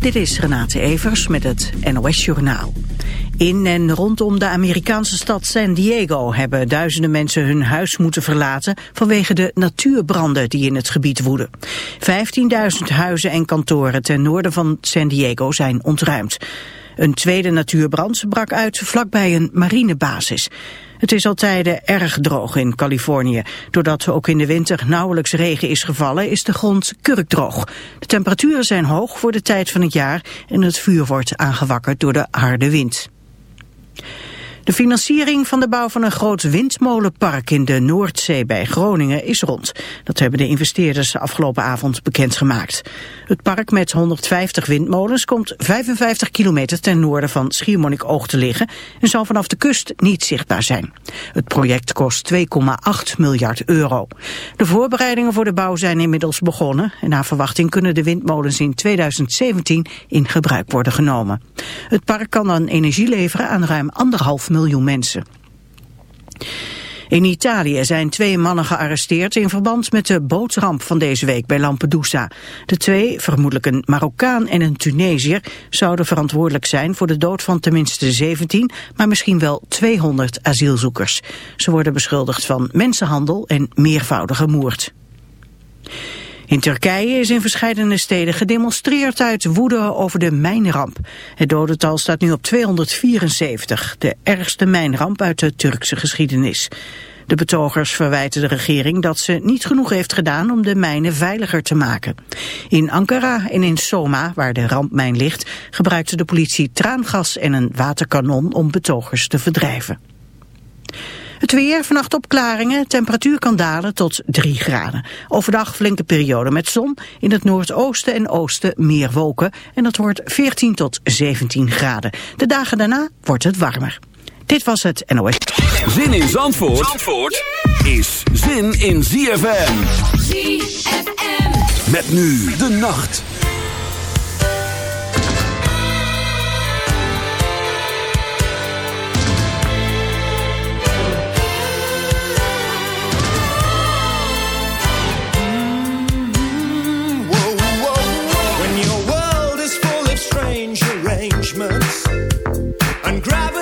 Dit is Renate Evers met het NOS Journaal. In en rondom de Amerikaanse stad San Diego hebben duizenden mensen hun huis moeten verlaten vanwege de natuurbranden die in het gebied woeden. 15.000 huizen en kantoren ten noorden van San Diego zijn ontruimd. Een tweede natuurbrand brak uit vlakbij een marinebasis. Het is al tijden erg droog in Californië. Doordat ook in de winter nauwelijks regen is gevallen, is de grond kurkdroog. De temperaturen zijn hoog voor de tijd van het jaar en het vuur wordt aangewakkerd door de harde wind. De financiering van de bouw van een groot windmolenpark in de Noordzee bij Groningen is rond. Dat hebben de investeerders afgelopen avond bekendgemaakt. Het park met 150 windmolens komt 55 kilometer ten noorden van Schiermonnikoog te liggen en zal vanaf de kust niet zichtbaar zijn. Het project kost 2,8 miljard euro. De voorbereidingen voor de bouw zijn inmiddels begonnen en naar verwachting kunnen de windmolens in 2017 in gebruik worden genomen. Het park kan dan energie leveren aan ruim anderhalf miljoen mensen. In Italië zijn twee mannen gearresteerd in verband met de bootramp van deze week bij Lampedusa. De twee, vermoedelijk een Marokkaan en een Tunesiër, zouden verantwoordelijk zijn voor de dood van tenminste 17, maar misschien wel 200 asielzoekers. Ze worden beschuldigd van mensenhandel en meervoudige moord. In Turkije is in verschillende steden gedemonstreerd uit woede over de mijnramp. Het dodental staat nu op 274, de ergste mijnramp uit de Turkse geschiedenis. De betogers verwijten de regering dat ze niet genoeg heeft gedaan om de mijnen veiliger te maken. In Ankara en in Soma, waar de rampmijn ligt, gebruikte de politie traangas en een waterkanon om betogers te verdrijven. Het weer, vannacht opklaringen, temperatuur kan dalen tot 3 graden. Overdag flinke periode met zon, in het noordoosten en oosten meer wolken en dat wordt 14 tot 17 graden. De dagen daarna wordt het warmer. Dit was het NOS. Zin in Zandvoort, Zandvoort is zin in ZFM. ZFM. Met nu de nacht. grab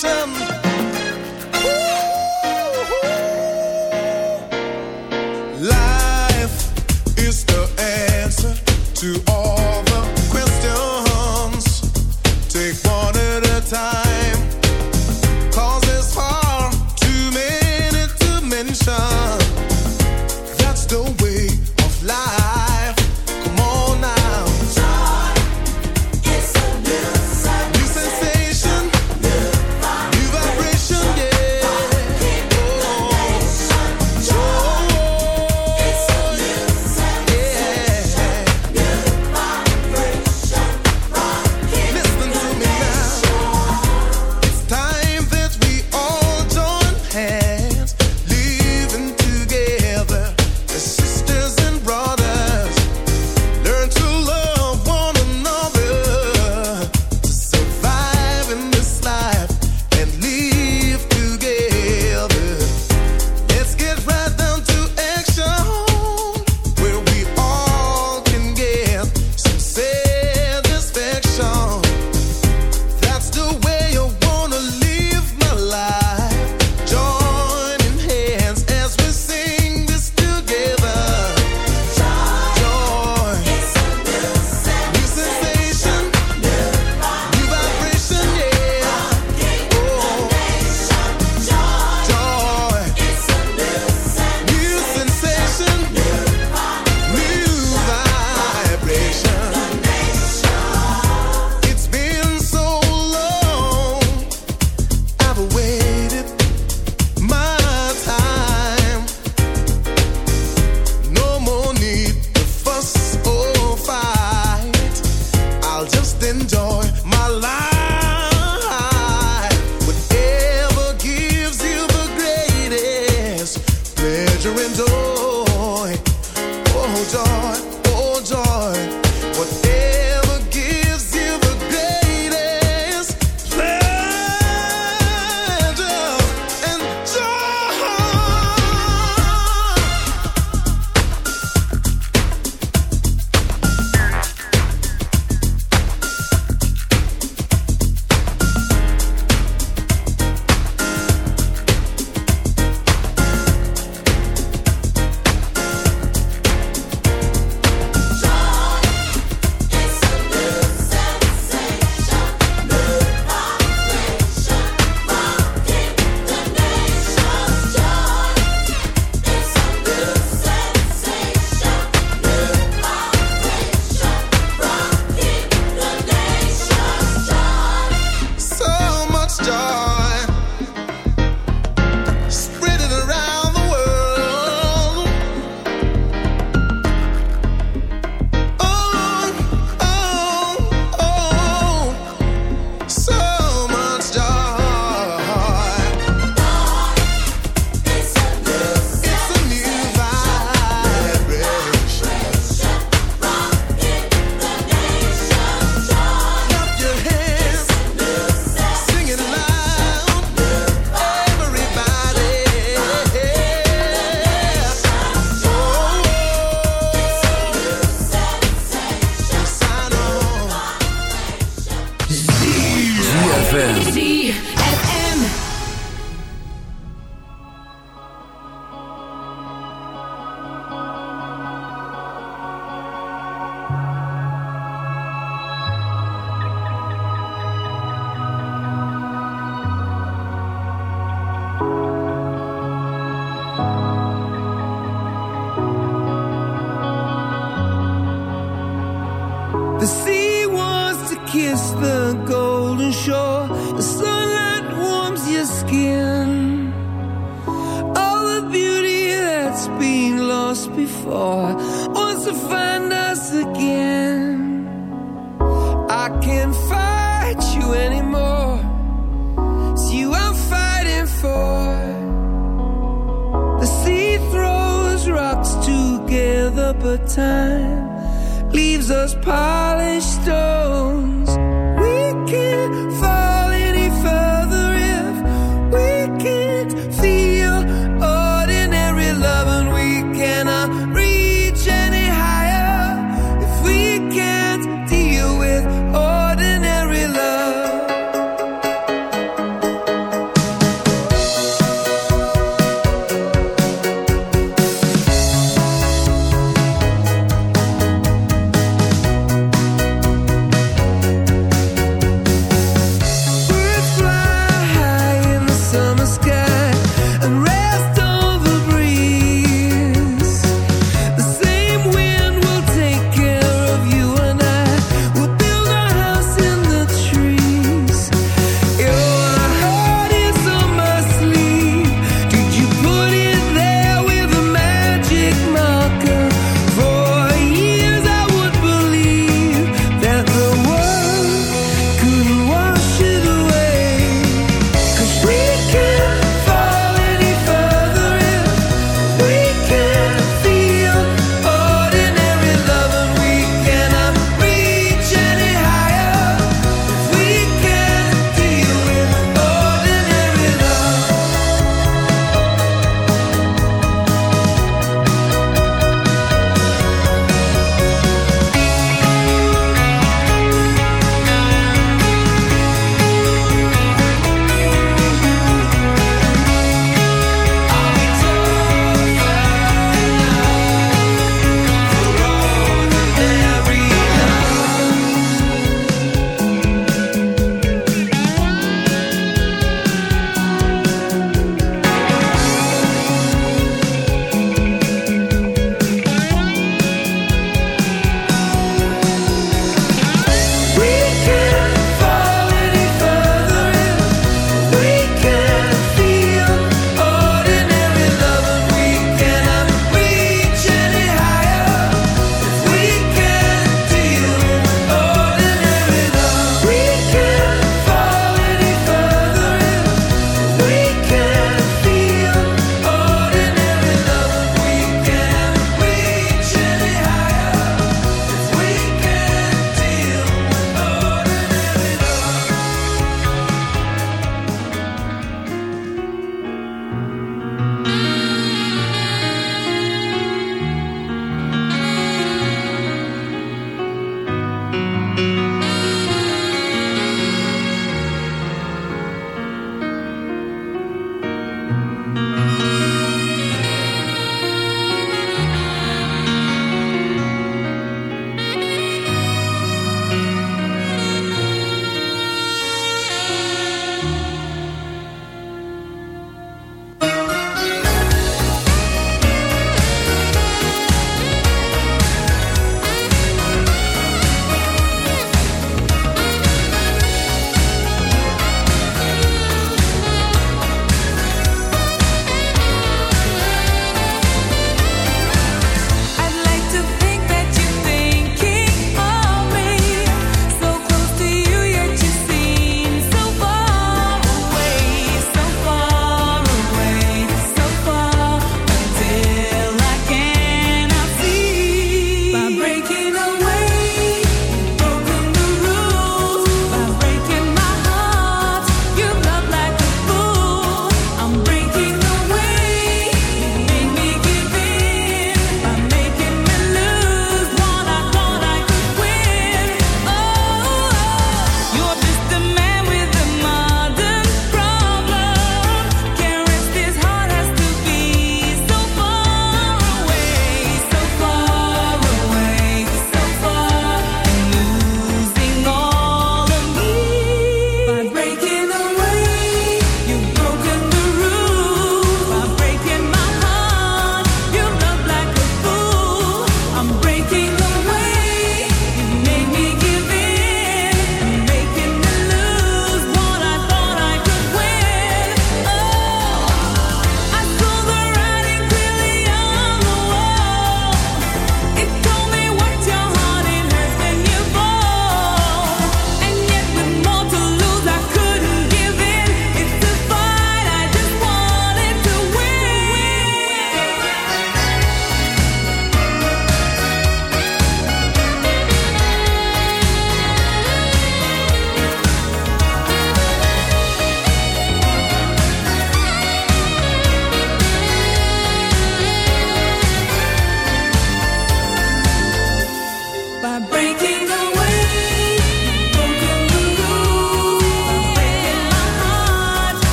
some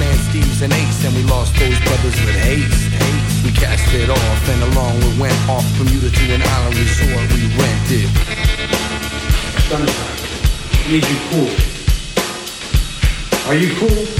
man Steve's an ace, and we lost those brothers with haste. We cast it off, and along we went off Bermuda to an island resort we rented. Sunshine, I need you cool. Are you cool?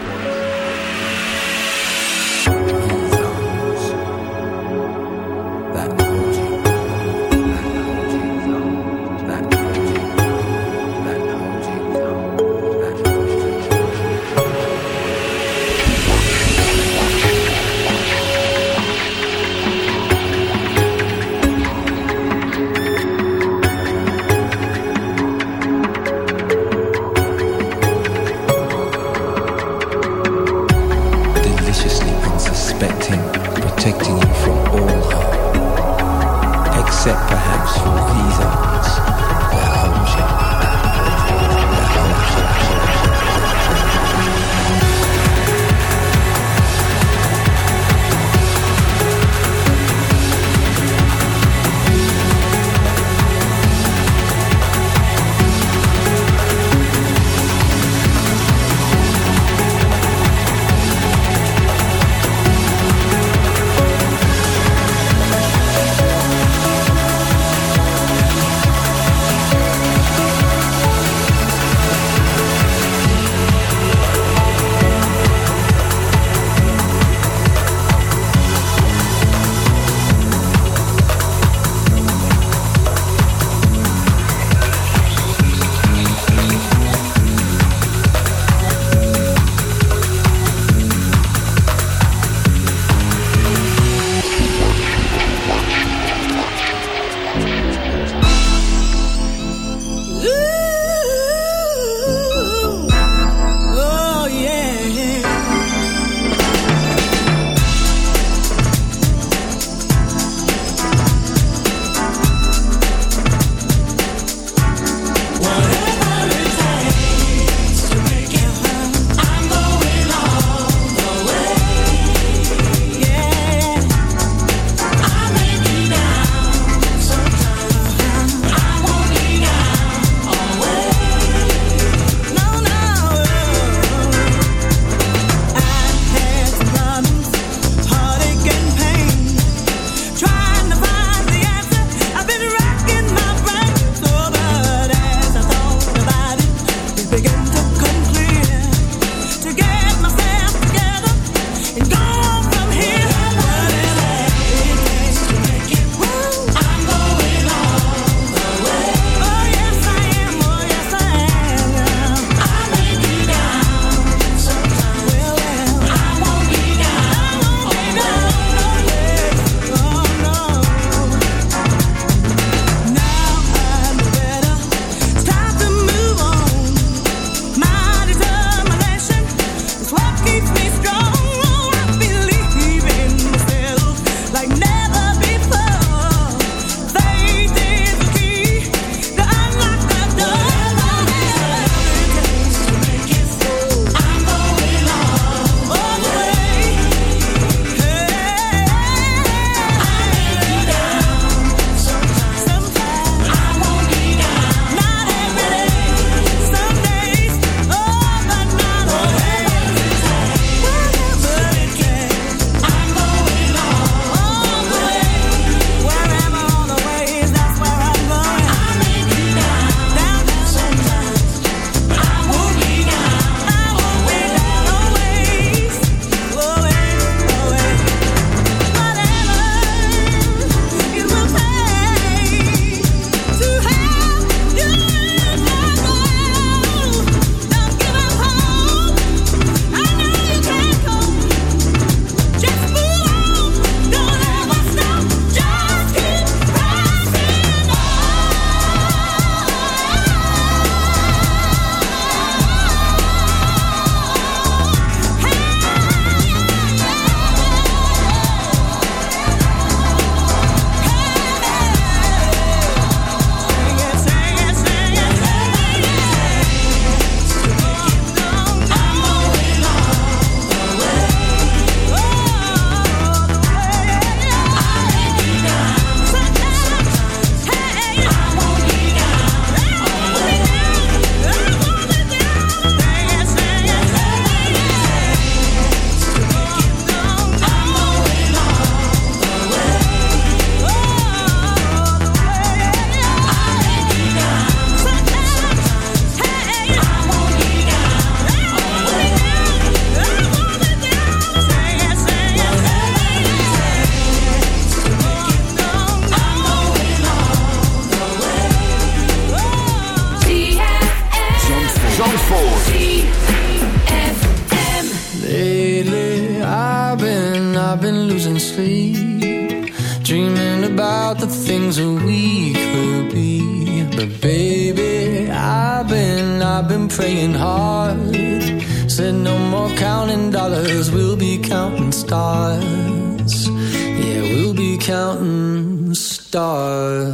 counting stars.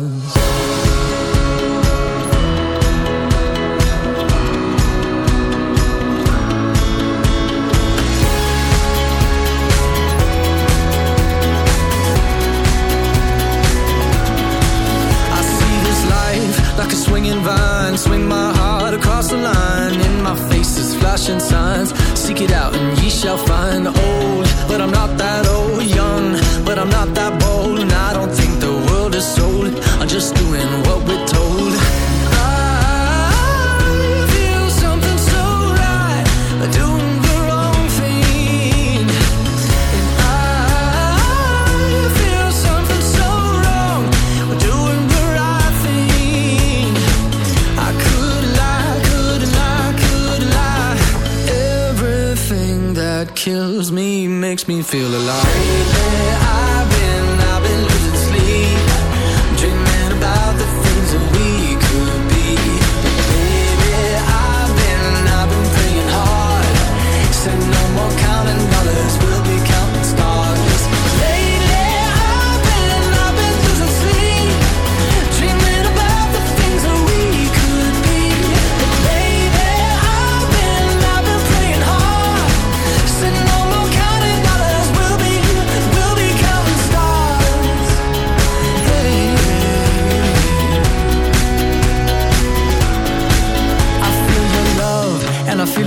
I see this life like a swinging vine. Swing my heart across the line. In my face is flashing signs. Seek it out and ye shall find. Old, but I'm not that old. Young but I'm not that bold And I don't think the world is sold. I'm just doing what we're told. I feel something so right Doing the wrong thing. And I feel something so wrong Doing the right thing. I could lie, could lie, could lie. Everything that kills me makes me feel alive.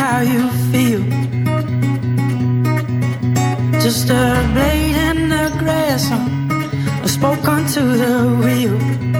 how you feel. Just a blade in the grass, I spoke onto the wheel.